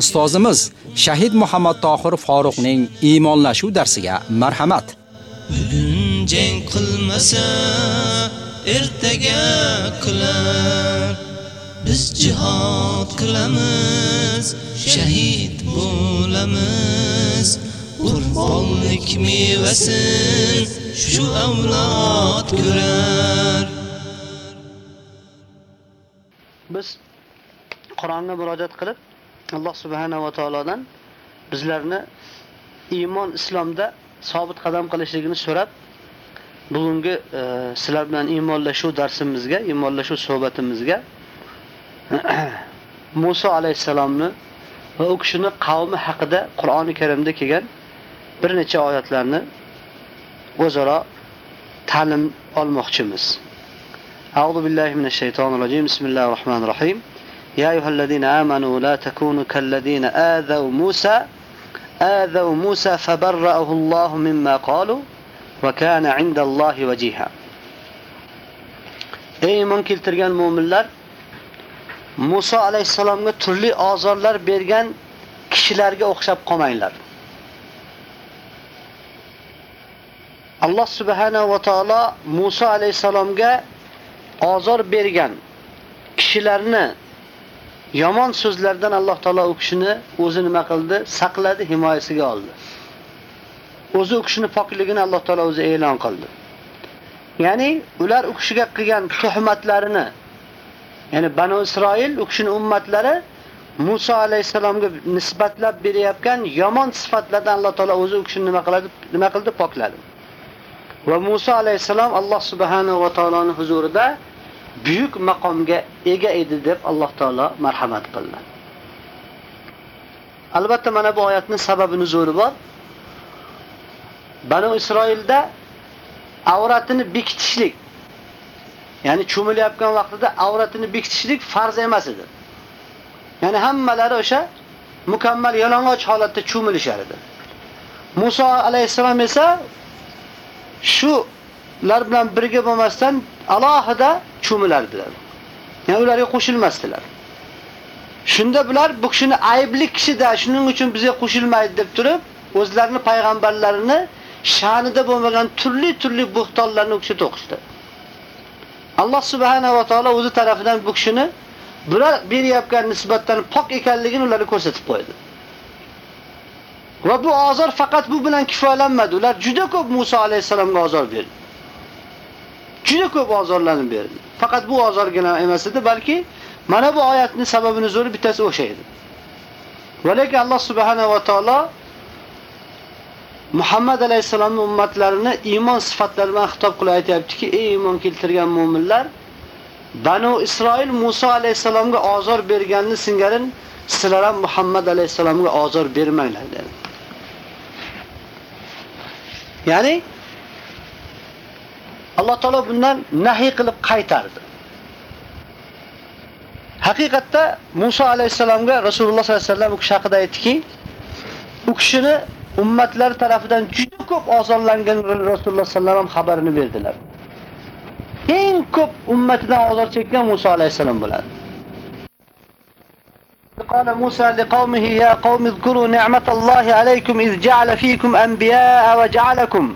Ustozimiz Shahid Muhammad Tohir Faruqning iymonlashuv darsiga marhamat. Bugun jang qilmasa, ertaga qilar. Biz jihad qilamiz, shahid bo'lamiz. Qurbonlik mevasin shu avlod ko'rar. Biz Qur'onga murojaat qilib Alloh subhanahu va taolodan bizlarni iymon islomda sobit qadam qilishligini so'rab bugungi e, sizlar bilan iymonlashuv darsimizga, iymonlashuv suhbatimizga Musa alayhisalomni va u kishini qavmi haqida Qur'oni Karimda kelgan bir necha oyatlarni o'zaro ta'lim olmoqchimiz. A'udhu billahi minash shaytonir rojim. Bismillahir rohmanir rohim. يا أيها الذين آمنوا لا تكونوا كالذين آذوا موسى آذوا موسى فبرأه الله مما قالوا وكان عند الله وجيها ey iymon keltirgan mo'minlar Musa alayhisalomga turli ozorlar bergan kishilarga o'xshab qolmanglar. Alloh subhanahu va taolo Musa alayhisalomga ozor bergan kishilarni yomon so'zlardan Alloh taolo u kishini o'zi nima qildi? Saqladi, himoyasiga oldi. O'zi u kishini pokligini Alloh taolo o'zi e'lon qildi. Ya'ni ular u kishiga qilgan tuhmatlarini, ya'ni Banu Isroil u kishining ummatlari Musa alayhisalomga nisbatlab berayotgan yomon sifatlardan Alloh taolo o'zi u kishini nima qiladi? Nima qildi? Pokladi. Va Musa alayhisalom Alloh subhanahu va taoloning huzurida buyuk maqomga ega edi deb Alloh taolo marhamat qildi. Albatta mana bu oyatning sababi nuzuli bor. Banu Isroilda avratini bekitishlik, ya'ni cho'milayotgan vaqtida avratini bekitishlik farz emas edi. Ya'ni hammalari o'sha mukammal yalang'och holatda cho'milishar edi. Musa alayhissalom esa shular bilan birga bo'lmasdan alohida cho'milardilar. Ya'ni ularga qo'shilmasdilar. Shunda bular bu kishini aybli kishida, shuning uchun bizga qo'shilmaydi deb turib, o'zlarini payg'ambarlarini sha'nida bo'lmagan turli-turli bo'xtonlarni u kishi to'qishdi. Alloh subhanahu va taolo o'zi tarafidan bu kishini bular beryapgan nisbatdan pok ekanligini ularga ko'rsatib qo'ydi. Va bu azor faqat bu bilan kifoyalanmadi. Ular juda ko'p Musa alayhisalomga azor berdi. Juda ko'p ozorlarni berdi. Faqat bu ozorgina emas edi, balki mana bu oyatning sababini zo'ri bittasi o'sha edi. Va lekin Alloh subhanahu va taolo Muhammad alayhisolamning ummatlarini iymon sifatlari bilan xitob qilib aytayaptiki, ey iymon keltirgan mu'minlar, Banu Isroil Musa alayhisalomga ozor berganini singarin, sizlar ham Muhammad alayhisalomga ozor bermanglar dedi. Ya'ni Alloh taolo bundan nahiy qilib qaytardi. Haqiqatda Musa alayhisalomga Rasululloh sollallohu alayhi vasallam u kishi haqida aytdiki, u kishini ummatlar tarafidan juda ko'p ozorlangan Rasululloh sollallohu alayhi vasallam xabarini berdilar. Eng ko'p ummatidan ozor chekkan Musa alayhisalom bo'ladi. قال موسى لقومه يا قوم اذكروا نعمة الله عليكم إذ جعل فيكم أنبياء وجعلكم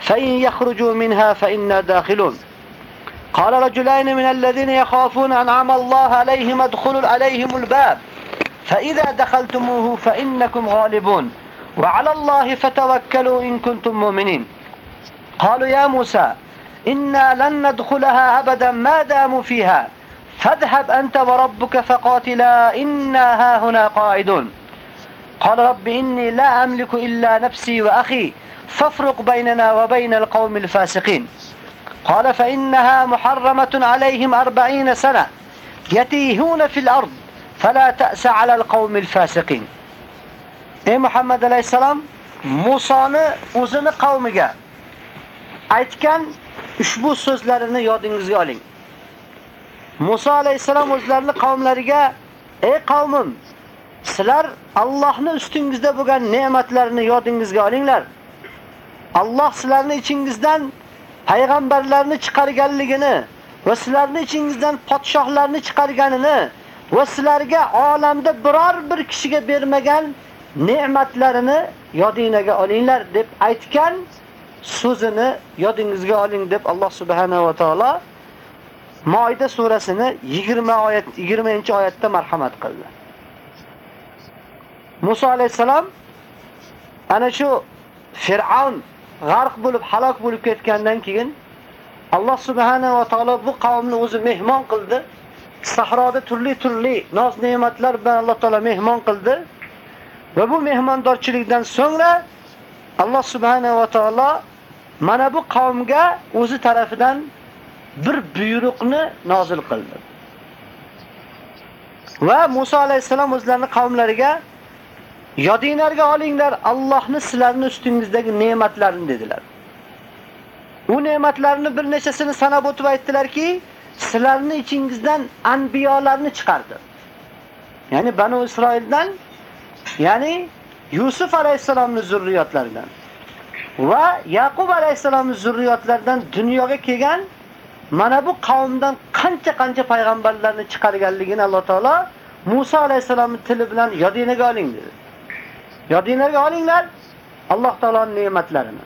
فإن يخرجوا منها فإنا داخلون. قال رجلين من الذين يخافون أنعم الله عليهم ادخلوا عليهم الباب. فإذا دخلتموه فإنكم غالبون. وعلى الله فتوكلوا إن كنتم مؤمنين. قالوا يا موسى إنا لن ندخلها أبدا ما داموا فيها. فاذهب أنت وربك فقاتلا إنا ها هنا قاعدون. قال رب إني لا أملك إلا نفسي وأخي. فافرق بيننا وبين القوم الفاسقين قال فإنها محرمة عليهم أربعين سنة يتيهون في الأرض فلا تأس على القوم الفاسقين Ey Muhammad alayhisalom Musoni o'zini qavmiga aytgan ushbu so'zlarini yodingizga oling. Musa alayhisalom o'zlarini qavmlariga: "Ey qavmim, sizlar Allohning ustingizda bo'lgan ne'matlarini yodingizga olinglar. Alloh sizlarni ichingizdan payg'ambarlarni chiqarganligini va sizlarni ichingizdan podshohlarni chiqarganini va sizlarga olamda biror bir kishiga bermagan ne'matlarini yodingizga olinglar deb aytgan so'zini yodingizga oling deb Alloh subhanahu va taolo Moida surasini 20 oyat 20-oyatda marhamat qildi. Musa alayhisalom ana shu Fir'aun g'arq bo'lib halok bo'lib ketgandan keyin Alloh subhanahu va taolo bu qavmni o'zi mehmon qildi. Sahroda turli-turli noz-ne'matlar bilan Alloh taolo mehmon qildi. Va bu mehmondorchilikdan so'ngra Alloh subhanahu va taolo mana bu qavmga o'zi tarafidan bir buyruqni nozil qildi. Va Musa alayhisalom o'zlarining qavmlariga yodinglarga olinglar Allohni sizlarning ustingizdagi ne'matlarini dedilar. U ne'matlarni bir nechasini sanab o'tib aytdilarki, sizlarning ichingizdan anbiyolarni chiqardi. Ya'ni Banu Isroildan, ya'ni Yusuf alayhisalomning zurriyotlaridan va Yaqub alayhisalomning zurriyotlaridan dunyoga kelgan mana bu qavmdan qancha-qancha payg'ambarlarni chiqarganligini Alloh taolo Musa alayhisalomning tili bilan yodingizga oling dedi. Yodinglarga olinglar Alloh taoloning ne'matlarini.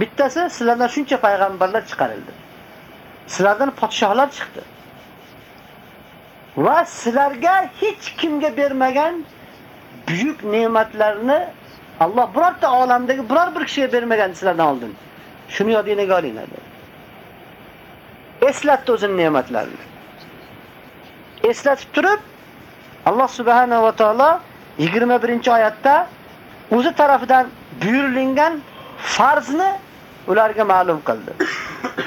Bittasi sizlardan shuncha payg'ambarlar chiqarildi. Sizlardan podshohlar chiqdi. Va sizlarga hech kimga bermagan buyuk ne'matlarni Alloh birorta olamdagi biror bir kishiga bermagan sizlardan oldin. Shuni yodinglarga olinglar. Eslatdi o'zining ne'matlarini. Eslatib turib Alloh subhanahu va taolo 21-oyatda o'zi tarafidan buyurilgan farzni ularga ma'lum qildi.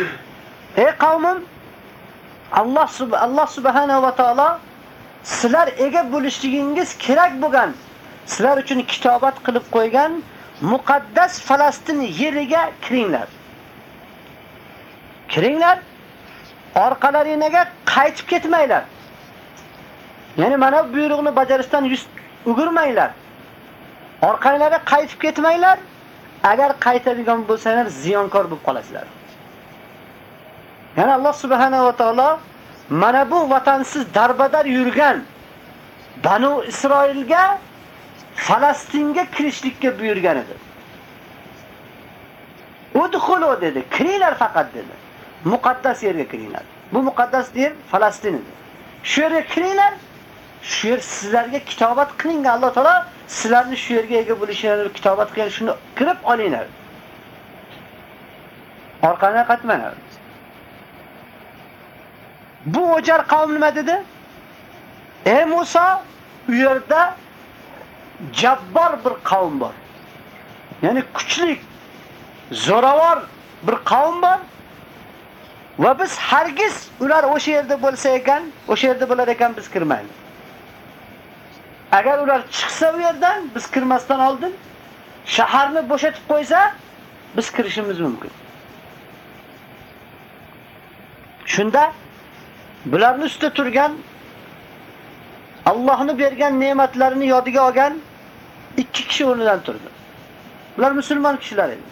Ey qavmim, Alloh sub Alloh subhanahu va taolo sizlar ega bo'lishligingiz kerak bo'lgan, sizlar uchun kitobat qilib qo'ygan muqaddas Falastin yeriga kiringlar. Kiringlar, orqalaringizga qaytib ketmanglar. Ya'ni mana bu buyruqni bajarishdan yuz ugurmaylar. Orqanglarga qaytib ketmanglar. Agar qaytadigan bo'lsanglar, ziyonkor bo'lib qolasizlar. Ya'ni Alloh subhanahu va taolo mana bu vatansiz darbadar yurgan Banu Isroilga Falastinga kirishlikka buyurgan edi. Udkhulu dedi, kiringlar faqat dedi. Muqaddas yerga kiringlar. Bu muqaddas yer Falastin edi. Shu yerga kiringlar. Shu yer sizlarga kitobat qilingan Alloh taolo sizlarni shu yerga ega bo'lishingizni kitobat qilgan shuni kirib olinglar. Orqaga qatmanglar. Bu o'jar qavm nima dedi? Ey Musa, u yerda jabbor bir qavm bor. Ya'ni kuchli, zo'ravor bir qavm bor. Va biz hargiz ular o'sha yerda bo'lsa ekan, o'sha yerda bo'lar ekan biz kirmaymiz. Agar ular chiqsa u yerdan biz kirmasdan oldin shaharni bo'shatib qo'ysa, biz kirishimiz mumkin. Shunda bularning ustida turgan Allohni bergan ne'matlarini yodiga olgan ikki kishi o'rnidan turdi. Bular musulmon kishilar edi.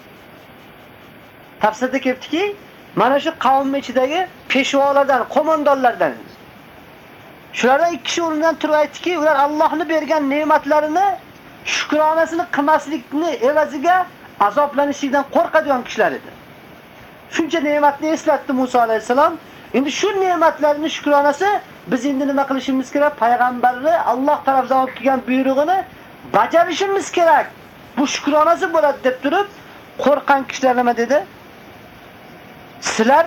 Tafsirda kelibdiki, mana shu qavm ichidagi peshvolardan, qo'mondonlardan edi. Shulardan ikki kishi o'rnidan turib aytdiki, ular Allohni bergan ne'matlarini shukronasini qilmaslikni evaziga azoblanishlikdan qo'rqadigan kishilar edi. Shuncha ne'matni eslatdi Musa alayhisalom. Endi shu ne'matlarning shukronasi biz endi nima qilishimiz kerak? Payg'ambarni Alloh tomonidan olib kelgan buyrug'ini bajarishimiz kerak. Bu shukronasi bo'ladi deb turib, qo'rqan kishilar nima dedi? Sizlar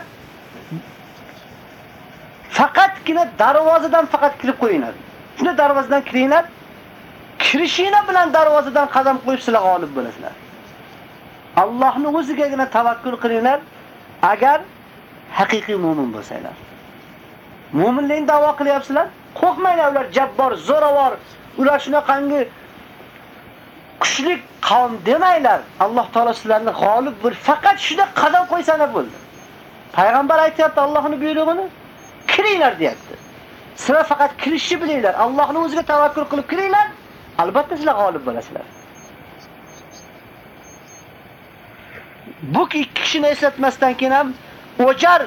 faqatgina darvozadan faqat kirib qo'yinglar. Shunda darvozadan kiringlar. Kirishinglar bilan darvozadan qadam qo'yib sizlar g'olib bo'lasizlar. Allohning o'zigagina tavakkul qilinglar agar haqiqiy mu'min bo'lsanglar. Mu'minlikni da'vo qilyapsizlar? Qo'rqmanglar, ular jabbor, zo'ravor, ular shunaqangi kuchli qavm demanglar. Alloh taolo sizlarni g'olib bir faqat shunda qadam qo'ysanglar bo'ldi. Payg'ambar aytayapti Allohning buyrug'ini kiringlar deyapti. Sizlar faqat kirishni bilinglar. Allohning o'ziga tavakkul qilib kiringlar. Albatta sizlar g'olib bo'lasizlar. Bu ikki kishini eslatmasdan keyin ham o'jar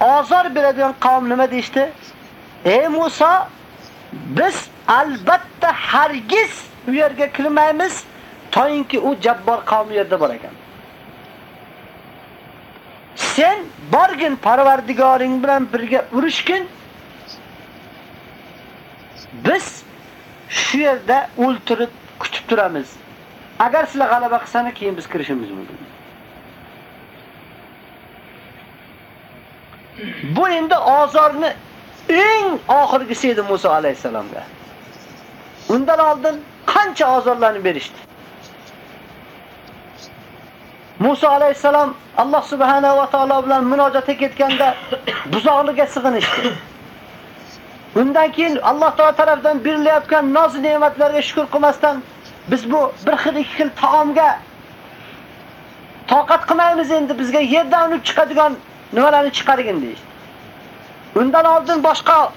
ozor beradigan qavm nima deydi? Ey Musa, biz albatta hargiz u yerga kirmaymiz, to'yinki u jabbor qavm yerda bor ekan. Sen borgin Parvardigoring bilan birga urushgin. Biz shu yerda o'ltirib kutib turamiz. Agar sizlar g'alaba qilsangiz, keyin biz kirishimiz mumkin. Bu endi ozorni eng oxirgisi edi Musa alayhisalomga. Undan oldin qancha ozorlarni berishdi. Musa alayhisalom Alloh subhanahu va taolo bilan munojatga ketganda buzoqliga sig'inishdi. Undan keyin Alloh taolo tomonidan berilayotgan noz ne'matlarga shukr qilmasdan biz bu bir xil ikki xil taomga toqat qilmaymiz endi bizga yerdan unib chiqadigan nimalarni chiqargin deydi. Undan oldin boshqa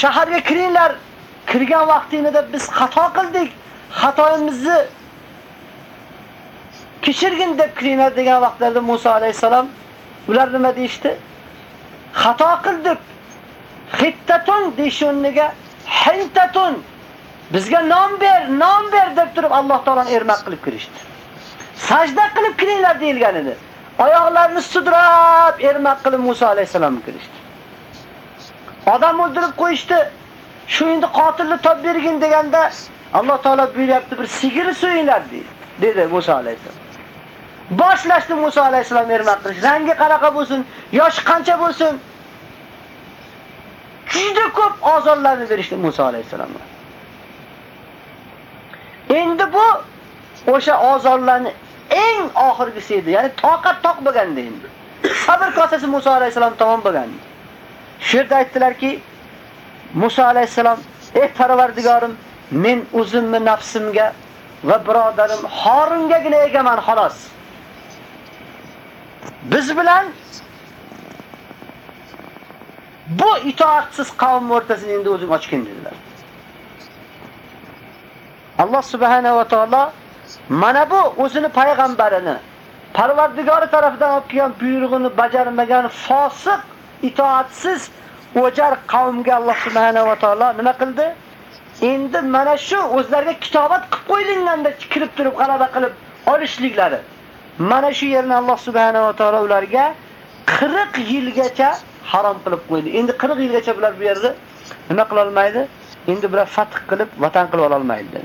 shaharga kiringlar. Kirgan vaqtingizda biz xato qildik. Xatoyimizni kechirgin deb kiringlar degan vaqtlarda Musa alayhisalom ular nima deydi? Xato qildik. Xittatun deyishuniga hintatun bizga nom ber, nom ber deb turib Alloh taolani ermak qilib kirishdi. Sajda qilib kiringlar deyilgan edi. oyoqlarini sudrab ermak qilib Musa alayhisalomga kirishdi. Odam o'ldirib qo'yishdi. Shu endi qotilni top bergin deganda Alloh taolo buyuryapti bir sigir so'yinglar deydi. dedi Musa alayhisalom. Boshlashdi Musa alayhisalom ermak qilish. Rangi qanaqa bo'lsin, yoshi qancha bo'lsin, juda ko'p ozorlarni berishdi Musa alayhisalomga. Endi bu o'sha ozorlarni eng oxirgisi edi. Ya'ni toqat toq bo'lganda endi. Sabr kosasi Musa alayhisalom tomon bo'lgan. Shu yerda aytdilarki, Musa alayhisalom, "Ey Parvardigorim, men o'zimni nafsimga va birodarim Harungagina egaman xolos. Biz bilan bu itoatsiz qavm o'rtasini endi o'zing ochgin dedilar. Alloh subhanahu va taolo mana bu o'zini payg'ambarini Parvardigori tomonidan olib kelgan buyrug'ini bajarmagan fosiq, itoatsiz o'jar qavmga Alloh subhanahu va taolo nima qildi? Endi mana shu o'zlariga kitobat qilib qo'yilganda kirib turib g'alaba qilib olishliklari. Mana shu yerni Alloh subhanahu va taolo ularga 40 yilgacha harom qilib qo'ydi. Endi 40 yilgacha bular bu yerda nima qila olmaydi? Endi bular fath qilib vatan qilib ola olmaydi.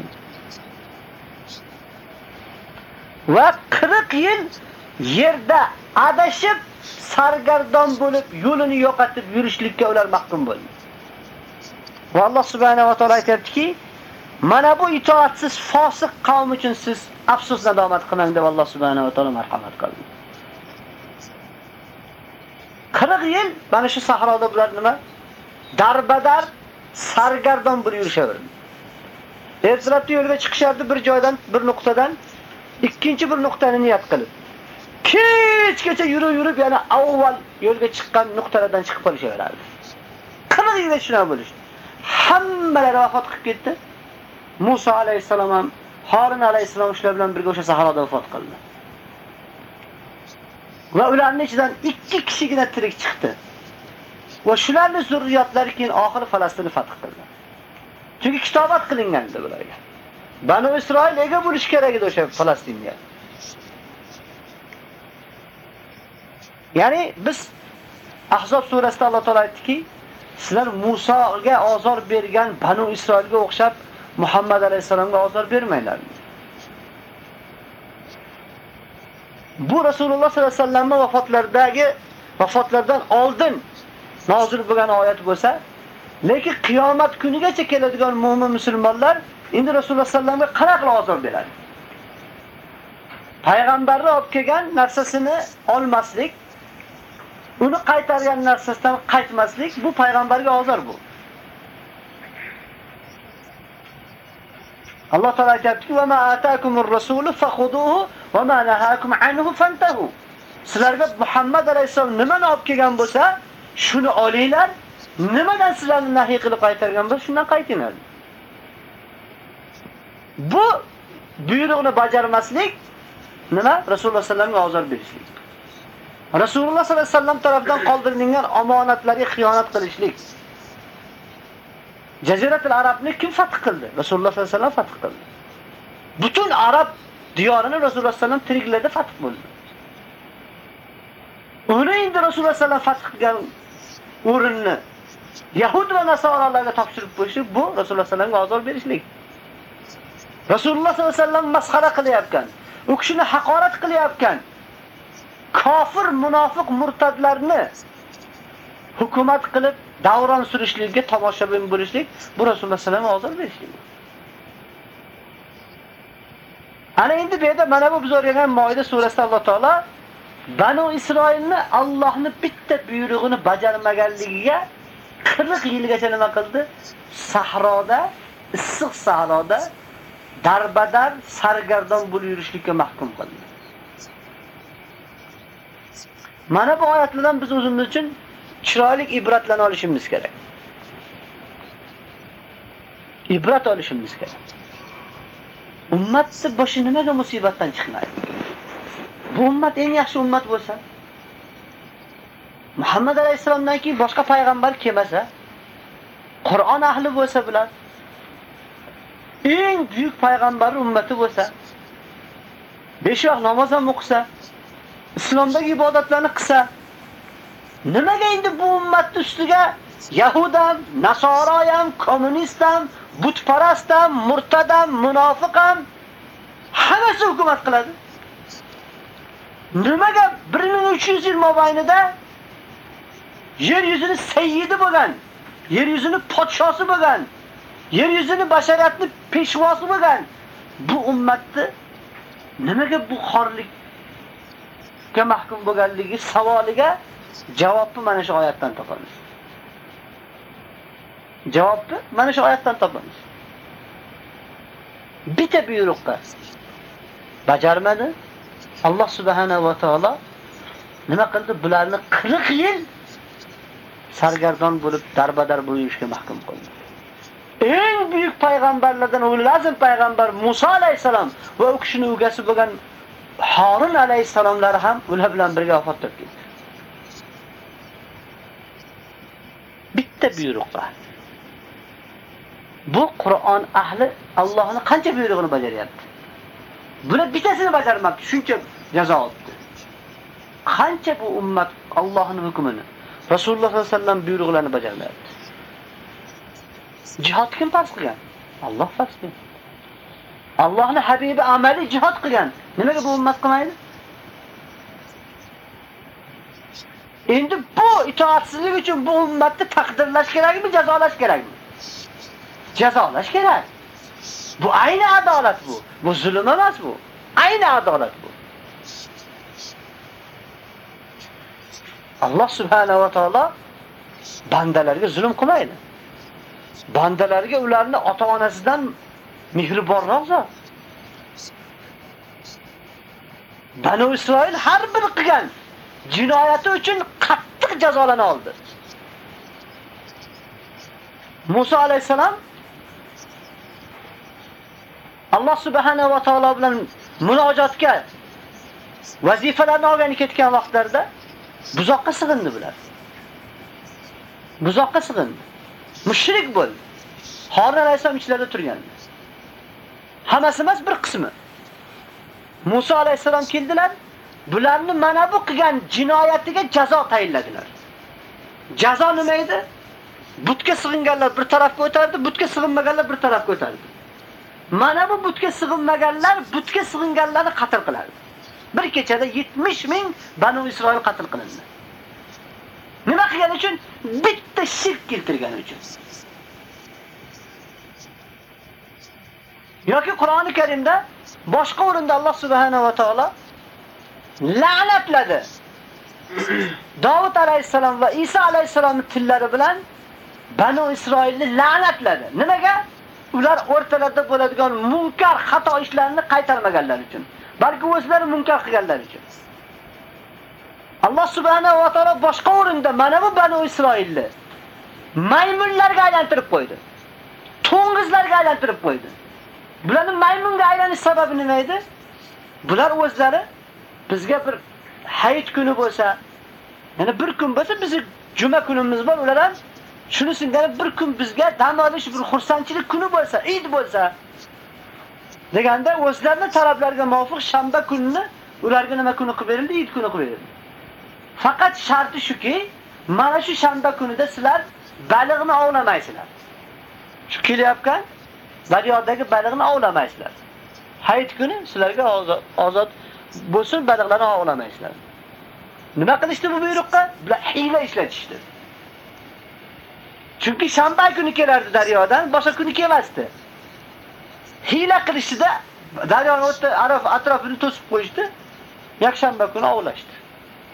Va 40 yil yerda adashib, sargardon bo'lib, yo'lini yo'qotib yurishlikka ular mahkum bo'ldi. Va Alloh subhanahu va taolo aytadiki, mana bu itoatsiz fosiq qavm uchun siz afsus nadomat qilmang deb Alloh subhanahu va taolo marhamat qildi. 40 yil mana shu sahroda bular nima? Darbadar sargardon bo'lib yurishaverdi. Ertalabda yo'lga chiqishardi bir joydan, bir nuqtadan ikkinchi bir nuqtani niyat qilib. Kechgacha yurib yurib yana avval yo'lga chiqqan nuqtalardan chiqib qolishaverardi. 40 yilga shuna bo'lishdi. Hammalari vafot qilib ketdi. Musa alayhisalom ham Harun alayhisalom shular bilan birga o'sha sahroda vafot qildi. Va ularning ichidan ikki kishigina tirik chiqdi. Va shularning zurriyotlari keyin oxiri Falastinni fath qildi. Chunki kitobat qilingan edi ularga. Banu Isroil ega bo'lish kerak edi o'sha Falastinga. Ya'ni biz Ahzob surasida Alloh taolay aytdiki, sizlar Musoga ozor bergan Banu Isroilga o'xshab Muhammad alayhisalomga ozor bermanglar. Bu Rasululloh sollallohu alayhi vasallamning vafotlaridagi vafotlardan oldin nozil bo'lgan oyat bo'lsa, lekin qiyomat kunigacha keladigan mu'min musulmonlar endi Rasululloh sallallohu alayhi vasallamga qanaqa ozor beradi? Payg'ambarni olib kelgan narsasini olmaslik, uni qaytargan narsasidan qaytmaslik bu payg'ambarga ozor bu. Alloh taolo aytibdi: "Va ma atakumur rasulu fakhuduhu va ma nahakum anhu fantahu." Sizlarga Muhammad alayhisalom nimani olib kelgan bo'lsa, shuni olinglar. Nimadan sizlarni nahiy qilib qaytargan bo'lsa, shundan qaytinglar. Bu buyruqni bajarmaslik nima? Rasululloh sallamga ozor berishlik. Rasululloh sallallohu alayhi vasallam tomonidan qoldirilgan omonatlarga xiyonat qilishlik. Jaziratul Arabni kim fath qildi? Rasululloh sallallohu alayhi vasallam fath qildi. Butun Arab diyorini Rasululloh sallallohu alayhi vasallam tiriklarda fath bo'ldi. Uni endi Rasululloh sallallohu alayhi vasallam fath qilgan o'rinni Yahud va Nasoralarga topshirib qo'yishi bu Rasululloh sallallohu alayhi vasallamga ozor berishlik. Rasululloh sallallohu alayhi vasallam masxara qilyapkan. U kishini haqorat qilyapkan. Kofir, munofiq, murtadlarni hukumat qilib davron surishlikka tomoshabin bo'lishlik bu Rasululloh sallallohu alayhi vasallam berishlik. Ana endi bu yerda mana bu biz o'rgangan Moida surasida Alloh taolo Banu Isroilni Allohning bitta buyrug'ini bajarmaganligiga 40 yilgacha nima qildi? Sahroda, issiq sahroda darbadar sargardon bo'lib yurishlikka mahkum qildi. Mana bu oyatlardan biz o'zimiz uchun chiroyli ibratlana olishimiz kerak. Ibrat olishimiz kerak. Ummatni boshi nimaga musibatdan chiqmaydi? Bu ummat eng yaxshi ummat bo'lsa, Muhammad alayhisolamdan keyin boshqa payg'ambar kelmasa, Qur'on ahli bo'lsa bular, eng buyuk payg'ambar ummati bo'lsa, besh vaqt namoz ham o'qisa, islomdagi ibodatlarni qilsa, nimaga endi bu ummat ustiga Yahudam, Nasoroyam, kommunistam, butparastam, murtadam, munofiqam hammasi hukumat qiladi? Nimaga 1300 yil mobaynida yer yuzini sayyidi bo'lgan, yer yuzini podshosi bo'lgan, yer yuzini bashariyatni peshvosi bo'lgan bu ummatni nimaga bu xorlikka mahkum bo'lganligi savoliga javobni mana shu oyatdan topamiz. Javobni mana shu oyatdan topamiz. Bitta buyruqqa bajarmadi. Alloh subhanahu va taolo nima qildi? Bularni 40 yil sargardon bo'lib darbadar bo'lishga mahkum qildi. Eng buyuk payg'ambarlardan ulul azm payg'ambar Musa alayhisalom va u kishining ugasi bo'lgan Harun alayhisalomlar ham ular bilan birga vafot etdi. Bitta buyruqqa. Bu Qur'on ahli Allohning qancha buyrug'ini bajaryapti? Bular bittasini bajarmabdi, shuncha jazo oldi. Qancha bu ummat Allohning hukmini, Rasululloh sollallohu alayhi vasallam buyruqlarini bajarmayapti. Jihad kim farz qilgan? Alloh farz qilgan. Allohning habibi amali jihad qilgan. Nimaga bu ummat qilmaydi? Endi bu itoatsizlik uchun bu ummatni taqdirlash kerakmi, jazolash kerakmi? Jazolash kerak. Bu ayni adolat bu. Bu zulm emas bu. Ayni adolat bu. Alloh subhanahu va taolo bandalarga zulm qilmaydi. Bandalarga ularni ota-onasidan mehribonroq zot. Banu Isroil har bir qilgan jinoyati uchun qattiq jazolana oldi. Musa alayhisalom Alloh subhanahu va taolo bilan munojotga vazifalarni olgani ketgan vaqtlarda buzoqqa sig'indi bular. Buzoqqa sig'indi. Mushrik bo'ldi. Harun alayhisalom ichlarida turgandi. Hammasi emas, bir qismi. Musa alayhisalom keldilar, bularni mana bu qilgan jinoyatiga jazo tayinladilar. Jazo nima edi? Butga sig'inganlar bir tarafga o'tardi, butga sig'inmaganlar bir tarafga o'tardi. Mana bu butga sig'inmaganlar butga sig'inganlarni qatl qilardi. Bir kechada 70 ming Banu Isroil qatl qilindi. Nima qilgani uchun? Bitta shirk keltirgani uchun. yoki Qur'oni Karimda boshqa o'rinda Alloh subhanahu va taolo la'natladi. Davud alayhisalom va Isa alayhisalomning tillari bilan Banu Isroilni la'natladi. Nimaga? Ular o'rtalarida bo'ladigan munkar, xato ishlarni qaytarmaganlari uchun, balki o'zlari munkar qilganlari uchun. Alloh subhanahu va taolo boshqa o'rinda mana bu Banu Isroilni maymunlarga aylantirib qo'ydi. To'ng'izlarga aylantirib qo'ydi. Bularning maymunga aylanish sababi nima edi? Bular o'zlari bizga bir hayit kuni bo'lsa, yana bir kun bo'lsa, bizning juma kunimiz bor, ular ham shuni singari bir kun bizga dam olish, bir xursandchilik kuni bo'lsa, Eid bo'lsa, deganda o'zlarining talablariga muvofiq shanba kunini ularga nima kuni qilib berildi? Eid kuni qilib berildi. Faqat sharti shuki, mana shu shanba kunida sizlar baliqni ovlamaysizlar. Shu kelyapkan daryodagi baliqni ovlamaysizlar. Hayit kuni sizlarga ozod bo'lsin baliqlarni ovlamaysizlar. Nima qilishdi bu buyruqqa? Bular hiyla ishlatishdi. Chunki shanba kuni kelardi daryodan, boshqa kuni kelmasdi. Hiyla qilishdida daryoni o'tdi, arof atrofini to'sib qo'yishdi. Yakshanba kuni ovlashdi.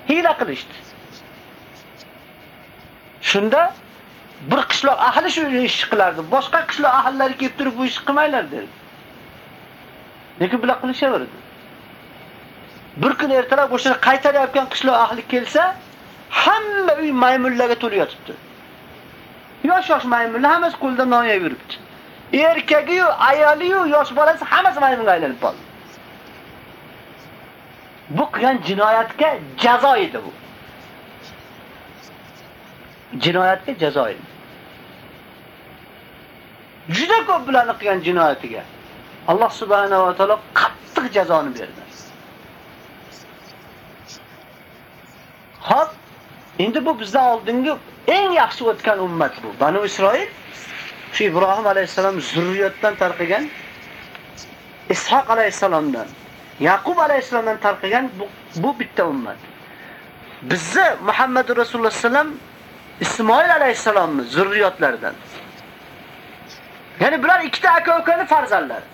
Hiyla qilishdi. Shunda bir qishloq ahli shu ish qilardi. Boshqa qishloq ahllari kelib turib bu ish qilmaylar dedi. Lekin bular qilishaverdi. Bir kun ertalab o'shani qaytarayotgan qishloq ahli kelsa, hamma uy maymunlarga to'lib yotibdi. Yosh-yosh maymunlar hammasi qo'lda non yeb yuribdi. Erkagi-yu, ayoli-yu, yosh bolasi hammasi maymunga aylanib qoldi. Bu qilgan jinoyatga jazo edi bu. jinoyatga jazo edi. Juda ko'p bularni qilgan jinoyatiga Alloh subhanahu va taolo qattiq jazoni berdi. Hop, endi bu bizdan oldingi eng yaxshi o'tgan ummat bu. Banu Isroil shu Ibrohim alayhisalom zurriyatdan tarqagan Ishoq alayhisalomdan, Yaqub alayhisalomdan tarqagan bu, bu bitta ummat. Bizni Muhammad Rasululloh sallam Ismoil alayhisalomni zurriyotlaridan. Ya'ni bular ikkita aka-ukaning farzandlari.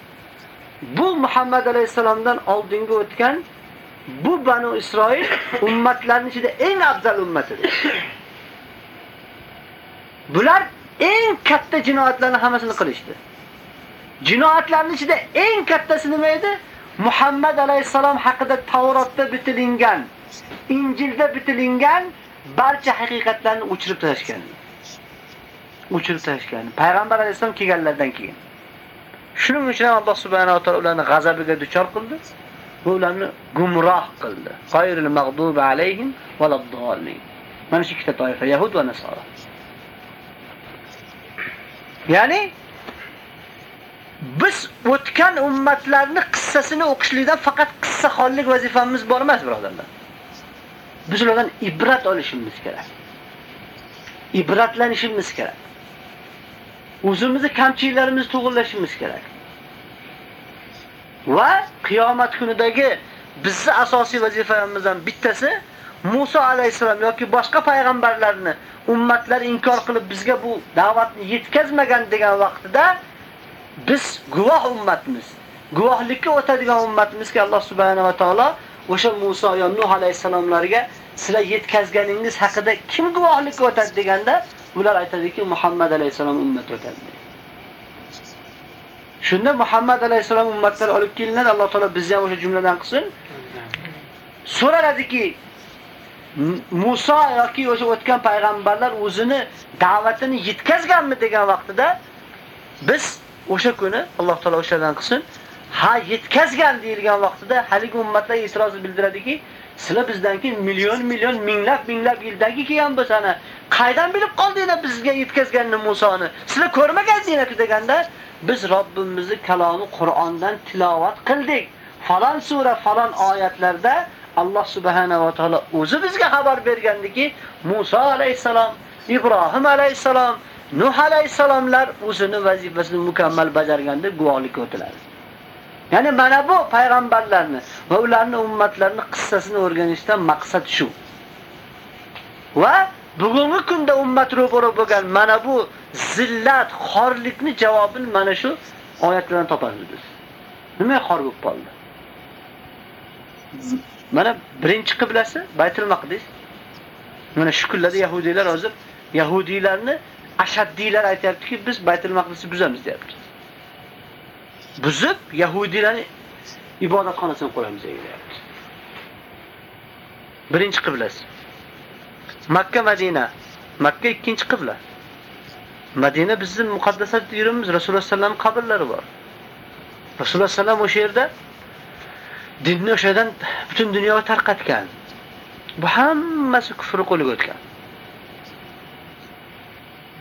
Bu Muhammad alayhisalomdan oldingi o'tgan bu Banu Isroil ummatlarning ichida eng afzal ummatidir. Bular eng katta jinoyatlarni hammasini qilishdi. Jinoyatlarning ichida eng kattasi nima edi? Muhammad alayhisalom haqida Tavrotda bitilingan, Injilda bitilingan barcha haqiqatlarni o'chirib tashlashgan. O'chirib tashlashgan. Payg'ambar alayhisalom kelganlardan keyin. Shuning uchun Alloh subhanahu va taolo ularni g'azabiga duchor qildi bu ularni gumroh qildi. G'ayril mag'dubi alayhim valaddallin. Mana shu ikkita toifa Yahud va Nasora. Ya'ni biz o'tgan ummatlarni qissasini o'qishlikdan faqat qissa xonlik vazifamiz bor emas, birodarlar. Biz ulardan ibrat olishimiz kerak. Ibratlanishimiz kerak. O'zimizni kamchiliklarimizni to'g'rilashimiz kerak. Va qiyomat kunidagi bizni asosiy vazifamizdan bittasi Musa alayhisalom yoki boshqa payg'ambarlarni ummatlar inkor qilib bizga bu da'vatni yetkazmagan degan vaqtida biz guvoh ummatmiz. Guvohlikka o'tadigan ummatimizki Alloh subhanahu va taolo o'sha Musa va Nuh alayhisalomlarga sizlar yetkazganingiz haqida kim guvohlikka o'tadi deganda ular aytadiki Muhammad alayhisalom ummat o'tadi. Shunda Muhammad alayhisalom ummatlar olib kelinadi. Alloh taolo bizni ham o'sha jumladan qilsin. So'raladiki Musa yoki o'sha o'tgan payg'ambarlar o'zini da'vatini yetkazganmi degan vaqtida biz o'sha kuni Alloh taolo o'shadan qilsin, ha yetkazgan deyilgan vaqtida haligi ummatlar e'tiroz bildiradiki, sizlar bizdan keyin million million minglab minglab yildagi kelgan bo'lsani, qaydan bilib qoldinglar bizga yetkazganni Musoni? Sizlar ko'rmagansizlar deganda biz Robbimizning kalomi Qur'ondan tilovat qildik. Falan sura, falan oyatlarda Alloh subhanahu va taolo o'zi bizga xabar bergandiki, Musa alayhisalom, Ibrohim alayhisalom, Nuh alayhisalomlar o'zini vazifasini mukammal bajarganda guvohlik o'tiladi. Ya'ni mana bu payg'ambarlarni va ularning ummatlarini qissasini o'rganishdan maqsad shu. Va bugungi kunda ummat ro'baro bo'lgan mana bu zillat, xorlikni javobini mana shu oyatlardan topamiz biz. Nima xor bo'lib qoldi? Mana birinchi qiblasi Baytul Maqdis. Mana shu kunlarda yahudiylar hozir yahudiylarni ashaddiylar aytayaptiki, biz Baytul Maqdisni buzamiz deyapti. Buzib yahudiylarni ibodatxonasini qo'yamiz deyapti. Birinchi qiblasi. Makka Madina. Makka ikkinchi qibla. Madina bizning muqaddasat yurimiz, Rasululloh sallam qabrlari bor. Rasululloh sallam o'sha yerda dinni o'shadan butun dunyoga tarqatgan. Bu hammasi kufr qo'liga o'tgan.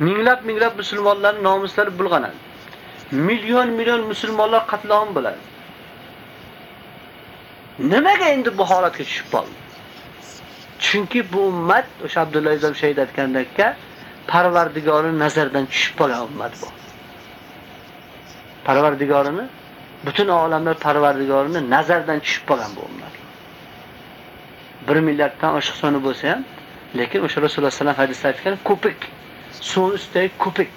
Minglab minglab musulmonlarning nomuslari bulg'anadi. Million million musulmonlar qatlom bo'ladi. Nimaga endi bu holatga tushib qoldi? Chunki bu ummat o'sha Abdulloh ibn Shayd aytgandekka Parvardigorini nazardan tushib qolgan ummat bu. Parvardigorini butun olamlar Parvardigorini nazardan tushib qolgan bu ummat. 1 milliarddan oshiq soni bo'lsa ham, lekin o'sha Rasululloh sallallohu alayhi vasallam hadisda aytgan ko'pik, suv ustidagi ko'pik.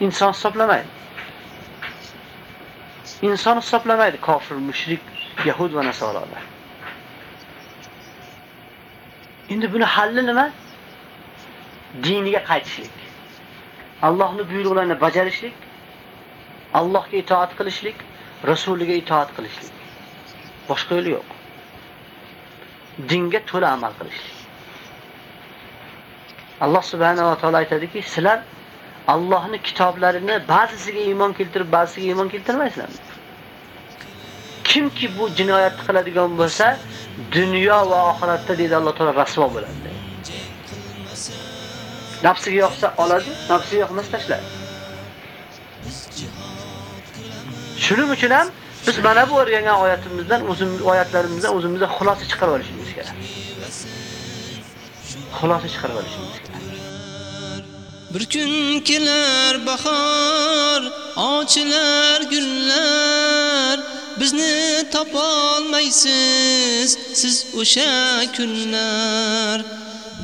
Inson hisoblamaydi. Inson hisoblamaydi kofir, mushrik, yahud va nasoralar. Endi buni halli nima? Diniga qaytishlik. Allohning buyruqlarini bajarishlik, Allohga itoat qilishlik, Rasuliga itoat qilishlik. Boshqa yo'li yo'q. Dinga to'la amal qilishlik. Alloh subhanahu va taolo aytadiki, sizlar Allohning kitoblarini ba'zisiga iymon keltirib, ba'zisiga iymon keltirmaysizlarmi? Kimki bu jinoyatni qiladigan bo'lsa, dunyo va oxiratda deydi Alloh taolo rasvo bo'ladi. Nafsiga yoqsa oladi, nafsiga yoqmasa tashlaydi. Shuning uchun ham biz mana bu o'rgangan oyatimizdan, o'zim oyatlarimizdan o'zimizga xulosa chiqarib olishimiz kerak. Xulosa chiqarib olishimiz kerak. Bir kun kelar bahor, ochilar gullar, bizni topolmaysiz siz o'sha kunlar.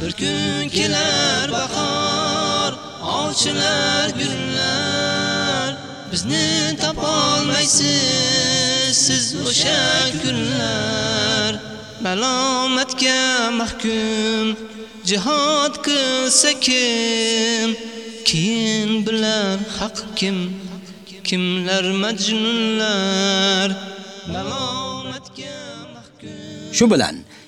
Bir kun kelar bahor, ochilar gullar, bizni topolmaysiz siz o'sha kunlar. Malomatga mahkum jihad qilsa kim? Keyin bilar haq kim? Kimlar majnunlar? Malomatga mahkum. Shu bilan